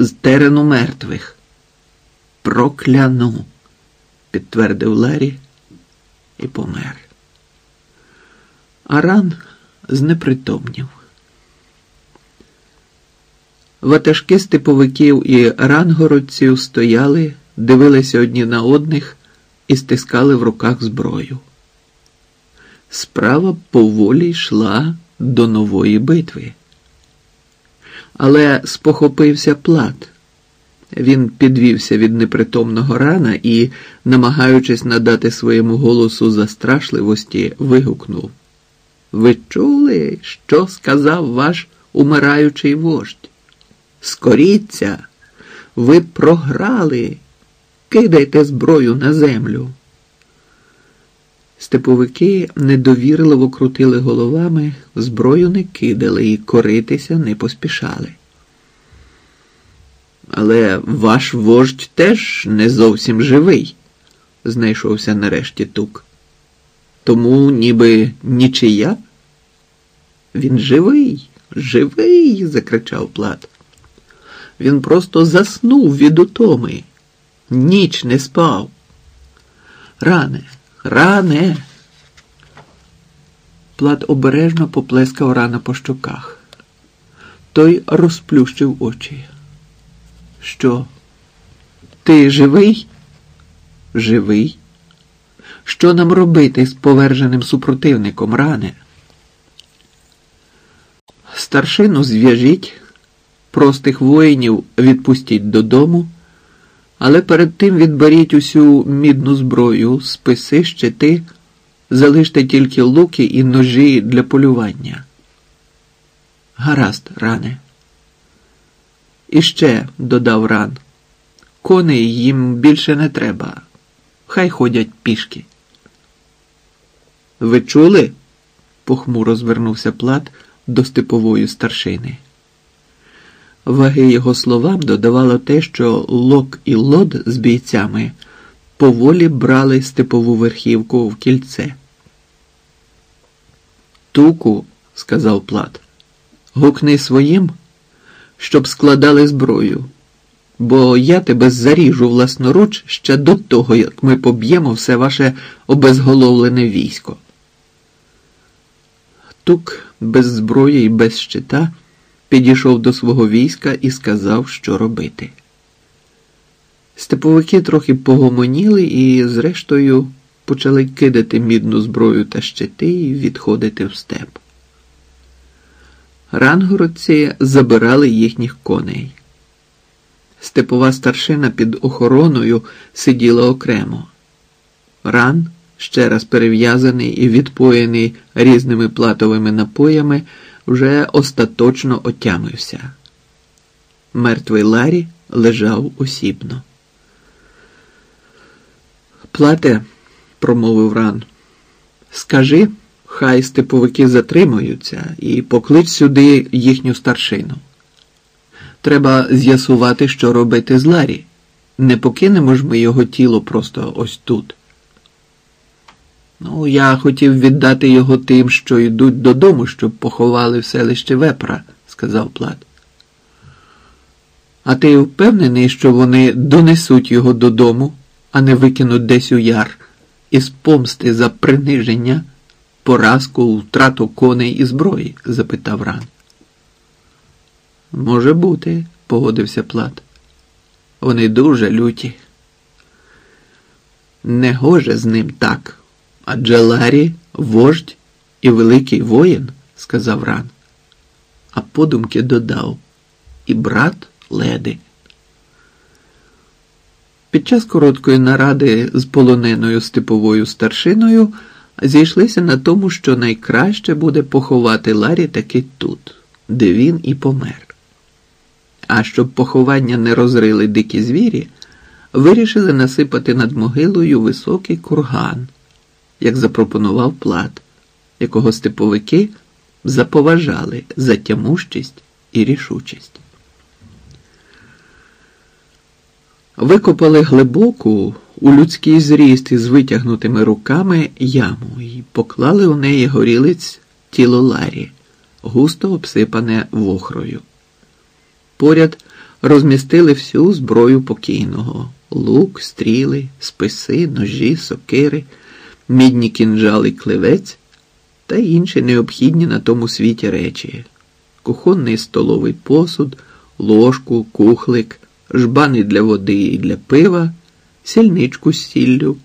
з терену мертвих. Прокляну, підтвердив Ларі і помер. Аран знепритомнів. Ватажки степовиків і рангородців стояли, дивилися одні на одних і стискали в руках зброю. Справа поволі йшла до нової битви. Але спохопився плат. Він підвівся від непритомного рана і, намагаючись надати своєму голосу застрашливості, вигукнув: Ви чули, що сказав ваш умираючий вождь? Скоріться, ви програли, кидайте зброю на землю. Степовики недовірливо крутили головами, зброю не кидали і коритися не поспішали. Але ваш вождь теж не зовсім живий, знайшовся нарешті тук. Тому ніби нічия. Він живий, живий, закричав Плат. Він просто заснув від утоми, ніч не спав. Ране, ране. Плат обережно поплескав рана по щоках. Той розплющив очі. Що? Ти живий? Живий? Що нам робити з поверженим супротивником ране? Старшину зв'яжіть, простих воїнів відпустіть додому, але перед тим відберіть усю мідну зброю, списи, щити, залиште тільки луки і ножі для полювання. Гаразд, ране. І ще, додав ран, коней їм більше не треба. Хай ходять пішки. Ви чули? похмуро звернувся плат до степової старшини. Ваги його словам додавало те, що Лок і Лод з бійцями поволі брали степову верхівку в кільце. Туку, сказав плат, гукни своїм щоб складали зброю, бо я тебе заріжу власноруч ще до того, як ми поб'ємо все ваше обезголовлене військо. Тук без зброї і без щита підійшов до свого війська і сказав, що робити. Степовики трохи погомоніли і, зрештою, почали кидати мідну зброю та щити і відходити в степ. Рангородці забирали їхніх коней. Степова старшина під охороною сиділа окремо. Ран, ще раз перев'язаний і відпоєний різними платовими напоями, вже остаточно отямився. Мертвий Ларі лежав осібно. Плате, промовив ран, скажи. Хай степовики затримуються і поклич сюди їхню старшину. Треба з'ясувати, що робити з Ларі. Не покинемо ж ми його тіло просто ось тут. Ну, я хотів віддати його тим, що йдуть додому, щоб поховали в селищі Вепра, сказав Плат. А ти впевнений, що вони донесуть його додому, а не викинуть десь у яр, із помсти за приниження? поразку, втрату коней і зброї? запитав ран. Може бути, погодився Плат. Вони дуже люті. Не гоже з ним так, адже Ларі вождь і великий воїн, сказав ран. А подумки додав і брат леди. Під час короткої наради з полоненою степовою старшиною зійшлися на тому, що найкраще буде поховати Ларі таки тут, де він і помер. А щоб поховання не розрили дикі звірі, вирішили насипати над могилою високий курган, як запропонував плат, якого степовики заповажали за тямущість і рішучість. Викопали глибоку у людський зріст із витягнутими руками яму і поклали у неї горілиць тіло Ларі, густо обсипане вохрою. Поряд розмістили всю зброю покійного лук, стріли, списи, ножі, сокири, мідні кінжали, кливець та інші необхідні на тому світі речі кухонний столовий посуд, ложку, кухлик, жбани для води і для пива, сільничку з сіллю,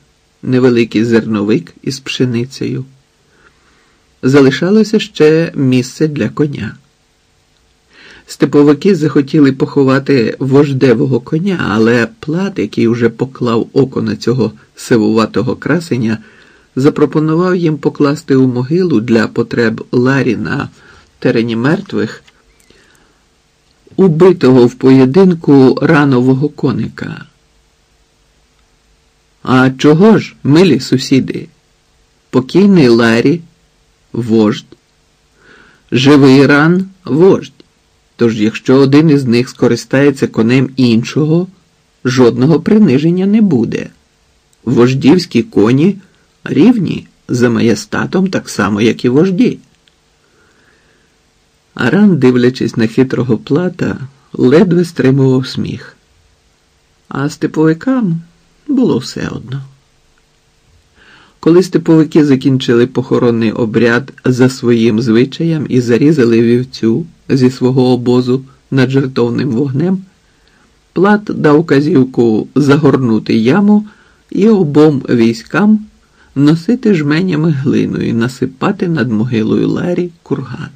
невеликий зерновик із пшеницею. Залишалося ще місце для коня. Степовики захотіли поховати вождевого коня, але плат, який уже поклав око на цього сивуватого красеня, запропонував їм покласти у могилу для потреб Ларі на терені мертвих убитого в поєдинку ранового коника. А чого ж, милі сусіди? Покійний Ларі вождь, живий ран вождь. Тож, якщо один із них скористається конем іншого, жодного приниження не буде. Вождівські коні рівні за маєстатом так само, як і вожді. Аран, дивлячись на хитрого плата, ледве стримував сміх. А степовикам було все одно. Коли степовики закінчили похоронний обряд за своїм звичаєм і зарізали вівцю зі свого обозу над жертовним вогнем, плат дав казівку загорнути яму і обом військам носити жменями глину і насипати над могилою Ларі курган.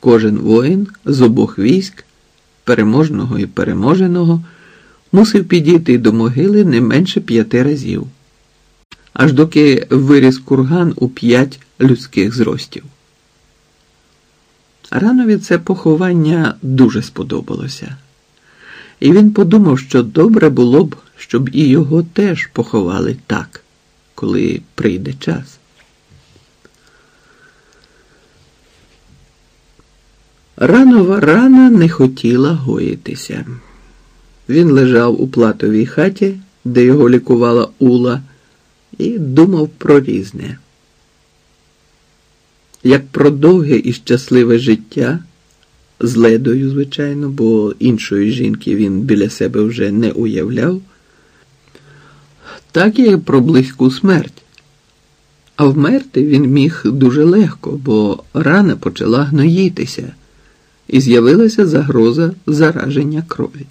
Кожен воїн з обох військ, переможного і переможеного, мусив підійти до могили не менше п'яти разів аж доки виріс курган у п'ять людських зростів. Ранові це поховання дуже сподобалося, і він подумав, що добре було б, щоб і його теж поховали так, коли прийде час. Ранова рана не хотіла гоїтися. Він лежав у платовій хаті, де його лікувала Ула і думав про різне. Як про довге і щасливе життя, з ледою, звичайно, бо іншої жінки він біля себе вже не уявляв, так і про близьку смерть. А вмерти він міг дуже легко, бо рана почала гноїтися, і з'явилася загроза зараження крові.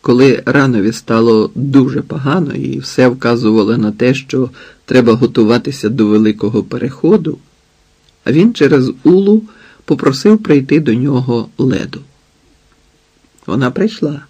Коли ранові стало дуже погано і все вказувало на те, що треба готуватися до великого переходу, він через Улу попросив прийти до нього леду. Вона прийшла.